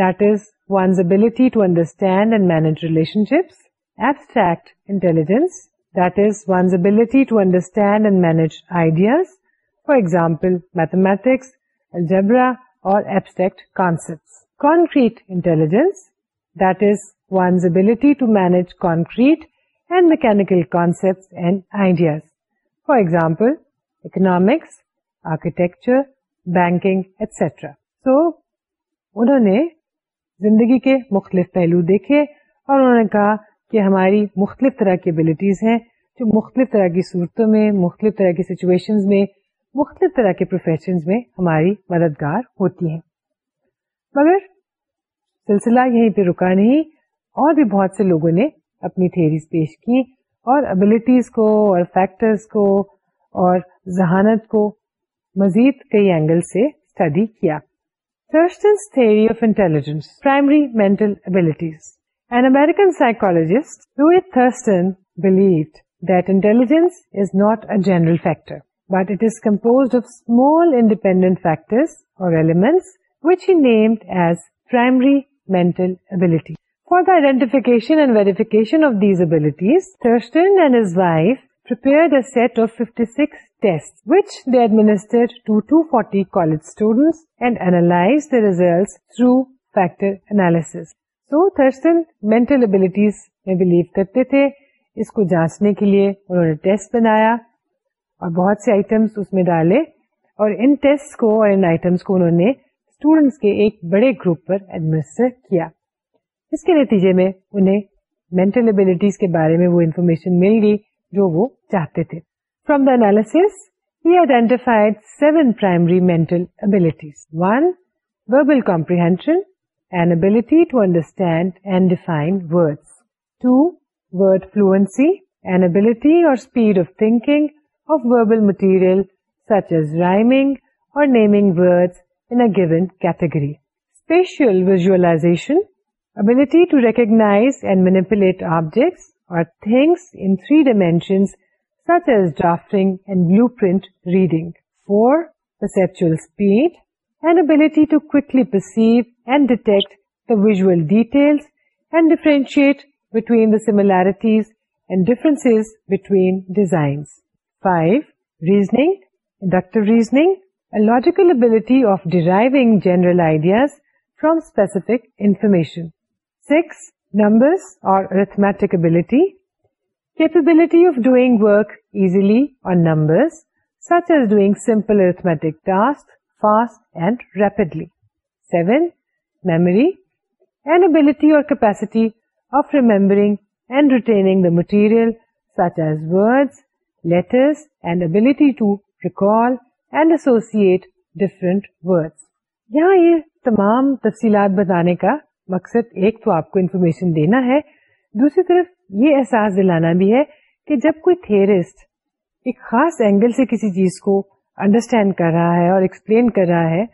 that is one's ability to understand and manage relationships abstract intelligence that is one's concrete to understand and manage ideas for example economics, or banking etcetera so انہوں نے زندگی کے مختلف پہلو دیکھے اور انہوں نے کہا کہ ہماری مختلف طرح کی ابلیٹیز ہیں جو مختلف طرح کی صورتوں میں مختلف طرح کی سچویشن میں مختلف طرح کے پروفیشن میں ہماری مددگار ہوتی ہیں مگر سلسلہ یہیں پہ رکا نہیں اور بھی بہت سے لوگوں نے اپنی تھیریز پیش کی اور ابلیٹیز کو اور فیکٹرز کو اور ذہانت کو مزید کئی اینگل سے اسٹڈی کیا of intelligence primary mental abilities An American psychologist, Louis Thurston, believed that intelligence is not a general factor, but it is composed of small independent factors or elements, which he named as primary mental ability. For the identification and verification of these abilities, Thurston and his wife prepared a set of 56 tests, which they administered to 240 college students and analyzed the results through factor analysis. Thurstone mental abilities میں believe کرتے تھے اس کو جانچنے کے لیے انہوں نے test بنایا اور بہت سے آئٹمس اس میں ڈالے اور ان ٹیسٹ کو اور ان آئٹمس کو انہوں نے اسٹوڈینٹس کے ایک بڑے گروپ پر ایڈمنسٹر کیا اس کے نتیجے میں انہیں مینٹل ابلیٹیز کے بارے میں وہ انفارمیشن مل گئی جو وہ چاہتے تھے from the analysis he identified seven primary mental abilities one verbal comprehension an ability to understand and ڈیفائنسی or such as drafting blue print reading four perceptual speed an ability to کلی پر and detect the visual details and differentiate between the similarities and differences between designs. 5. Reasoning. Inductive reasoning, a logical ability of deriving general ideas from specific information. 6. Numbers or arithmetic ability, capability of doing work easily on numbers, such as doing simple arithmetic tasks fast and rapidly. 7. memory and ability or capacity of remembering and retaining the material such as words, letters and ability to recall and associate different words. یہاں یہ تمام تفصیلات بتانے کا مقصد ایک تو آپ کو انفارمیشن دینا ہے دوسری طرف یہ احساس دلانا بھی ہے کہ جب کوئی تھیرسٹ ایک خاص اینگل سے کسی چیز کو انڈرسٹینڈ کر رہا ہے اور ایکسپلین کر رہا ہے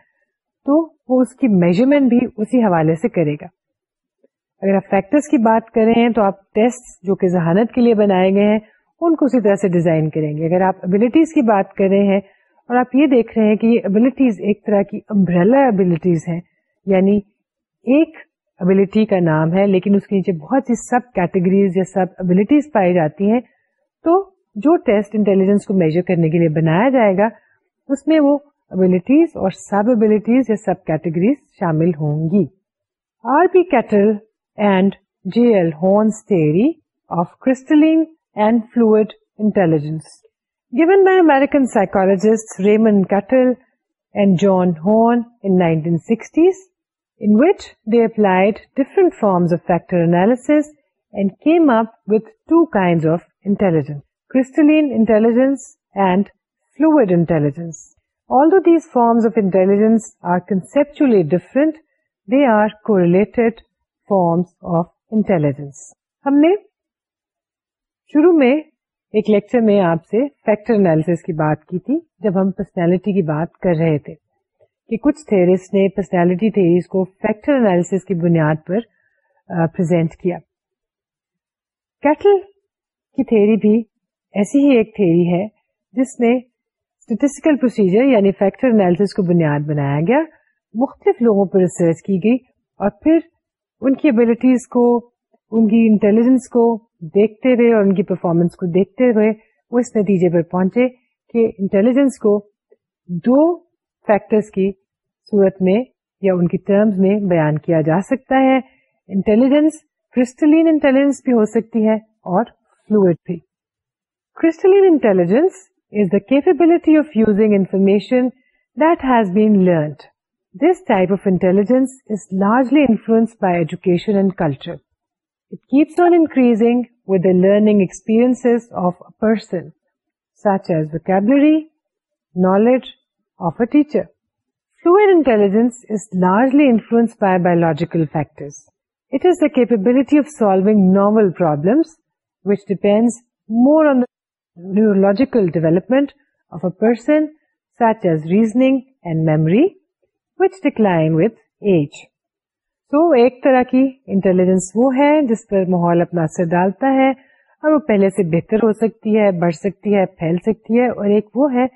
تو وہ اس کی میجرمنٹ بھی اسی حوالے سے کرے گا اگر آپ فیکٹرس کی بات کریں تو آپ ٹیسٹ جو کہ ذہانت کے لیے بنائے گئے ہیں ان کو اسی طرح سے ڈیزائن کریں گے اگر آپ ابلیٹیز کی بات کر رہے ہیں اور آپ یہ دیکھ رہے ہیں کہ یہ ابلیٹیز ایک طرح کی امبریلا ابلیٹیز ہیں یعنی ایک ابلیٹی کا نام ہے لیکن اس کے نیچے بہت سی سب کیٹیگریز یا سب ابلیٹیز پائی جاتی ہیں تو جو ٹیسٹ انٹیلیجنس کو میجر کرنے کے لیے بنایا جائے گا اس میں وہ ابلیٹیز اور سب ابلیٹیز یا سب کیٹیگریز شامل ہوں گی R B Cattell and J L Horn's theory of crystallised and fluid intelligence given by American psychologist Raymond Cattell and John Horn in 1960s in which they applied different forms of factor analysis and came up with two kinds of intelligence, crystalline intelligence and fluid intelligence. Although these forms of intelligence are conceptually different, they are correlated forms of intelligence. ہم نے شروع میں ایک lecture میں آپ سے factor analysis کی بات کی تھی جب ہم پرسنالٹی کی بات کر رہے تھے کہ کچھ تھیریس نے پرسنالٹی تھیریز کو فیکٹر انالیس کی بنیاد پر پرزینٹ کیا کیٹل کی تھیری بھی ایسی ہی ایک تھیری ہے جس نے اسٹیٹسٹیکل پروسیجر یعنی فیکٹر انالیس کو بنیاد بنایا گیا مختلف لوگوں پر ریسرچ کی گئی اور پھر ان کی ابلیٹیز کو ان کی انٹیلیجنس کو دیکھتے ہوئے اور ان کی پرفارمنس کو دیکھتے ہوئے وہ اس نتیجے پر پہنچے کہ انٹیلیجنس کو دو فیکٹرز کی صورت میں یا ان کی ٹرمز میں بیان کیا جا سکتا ہے انٹیلیجنس کرسٹلین انٹیلیجنس بھی ہو سکتی ہے اور فلوئڈ بھی crystallised intelligence is the capability of using information that has been learned. This type of intelligence is largely influenced by education and culture. It keeps on increasing with the learning experiences of a person, such as vocabulary, knowledge of a teacher. Fluid intelligence is largely influenced by biological factors. It is the capability of solving novel problems, which depends more on the neurological development of a person such as reasoning memory which declining age so ایک طرح کی intelligence وہ ہے جس پر ماحول اپنا اثر ڈالتا ہے اور وہ پہلے سے بہتر ہو سکتی ہے بڑھ سکتی ہے پھیل سکتی ہے اور ایک وہ ہے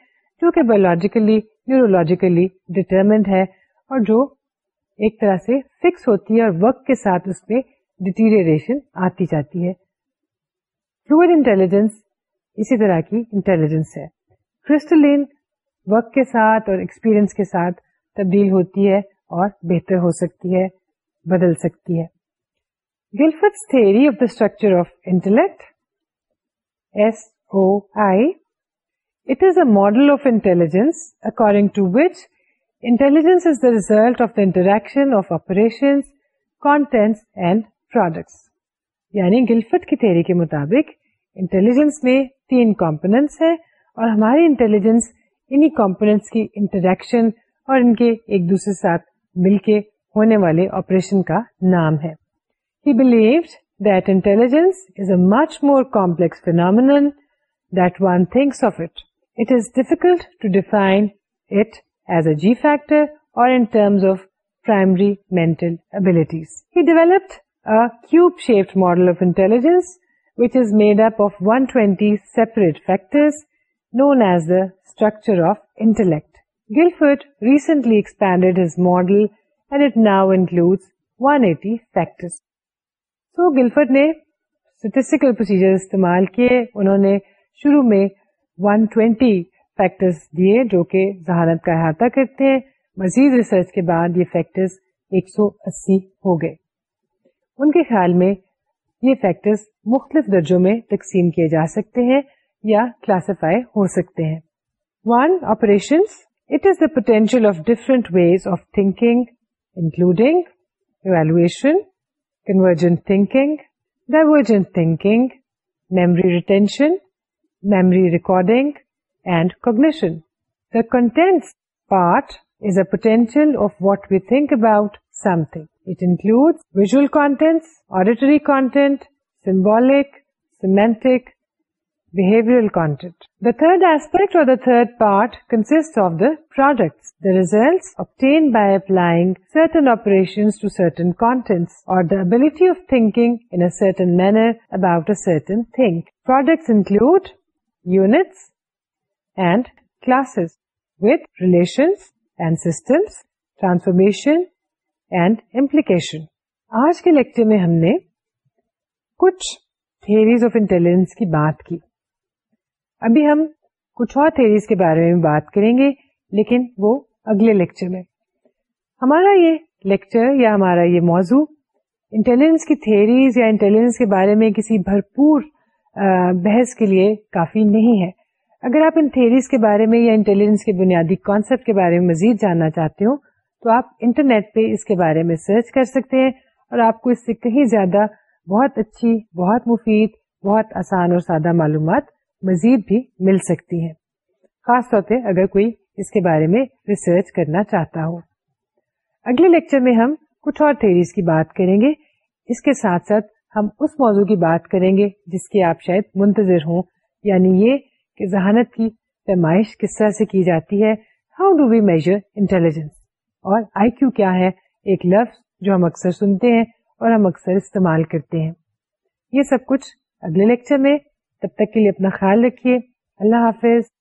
جو کہ بایولوجیکلی نیورولوجیکلی ڈٹرمنٹ ہے اور جو ایک طرح سے فکس ہوتی ہے اور وقت کے ساتھ اس میں ڈیٹیریشن آتی جاتی ہے فلوئڈ انٹیلیجنس اسی طرح کی انٹیلیجنس ہے کرسٹلین وقت کے ساتھ اور ایکسپیرئنس کے ساتھ تبدیل ہوتی ہے اور بہتر ہو سکتی ہے بدل سکتی ہے Guilford's of of the structure intellect S O I it is a model of intelligence according to which intelligence is the result of the interaction of operation contents and products یعنی گلفٹ کی theory کے مطابق intelligence میں تین ہیں اور ہماری intelligence انہی کمپونیٹس کی انٹریکشن اور ان کے ایک دوسرے ساتھ مل کے ہونے والے آپریشن کا نام ہے he believe that intelligence is a much more complex phenomenon that one thinks of it it is difficult to define it as a G factor or in terms of primary mental abilities he developed a cube shaped model of intelligence استعمال کیے انہوں نے شروع میں one twenty factor دیے جو کہ ذہانت کا احاطہ کرتے ہیں مزید ریسرچ کے بعد یہ فیکٹر ایک سو اسی ہو گئے ان کے خیال میں یہ فیکٹرز مختلف درجوں میں تقسیم کیے جا سکتے ہیں یا کلاسیفائی ہو سکتے ہیں one operation it is the potential of different ways of thinking including evaluation convergent thinking divergent thinking memory retention memory recording and cognition the content part is a potential of what we think about something it include visual contents auditory content symbolic semantic behaviour the third aspect or certain thing product include units relations and systems transformation and implication آج کے lecture میں ہم نے کچھ theories of intelligence کی بات کی ابھی ہم کچھ اور تھیریز کے بارے میں بات کریں گے لیکن وہ اگلے لیکچر میں ہمارا یہ لیکچر یا ہمارا یہ موضوع انٹیلیجنس کی تھیریز یا انٹیلیجنس کے بارے میں کسی بھرپور بحث کے لیے کافی نہیں ہے اگر آپ ان تھیریز کے بارے میں یا انٹیلیجنس کے بنیادی کانسیپٹ کے بارے میں مزید جاننا چاہتے ہو تو آپ انٹرنیٹ پہ اس کے بارے میں سرچ کر سکتے ہیں اور آپ کو اس سے کہیں زیادہ بہت اچھی بہت مفید بہت آسان اور سادہ معلومات مزید بھی مل سکتی ہیں خاص طور پہ اگر کوئی اس کے بارے میں ریسرچ کرنا چاہتا ہو اگلے لیکچر میں ہم کچھ اور تھیریز کی بات کریں گے اس کے ساتھ ساتھ ہم اس موضوع کی بات کریں گے جس کے آپ شاید منتظر ہوں یعنی یہ کہ ذہانت کی پیمائش کس طرح سے کی جاتی ہے how do we measure intelligence or I Q کیا ہے ایک لفظ جو ہم اکثر سنتے ہیں اور ہم اکثر استعمال کرتے ہیں یہ سب کچھ اگلے لیکچر میں تب تک کے لیے اپنا خیال رکھیے اللہ حافظ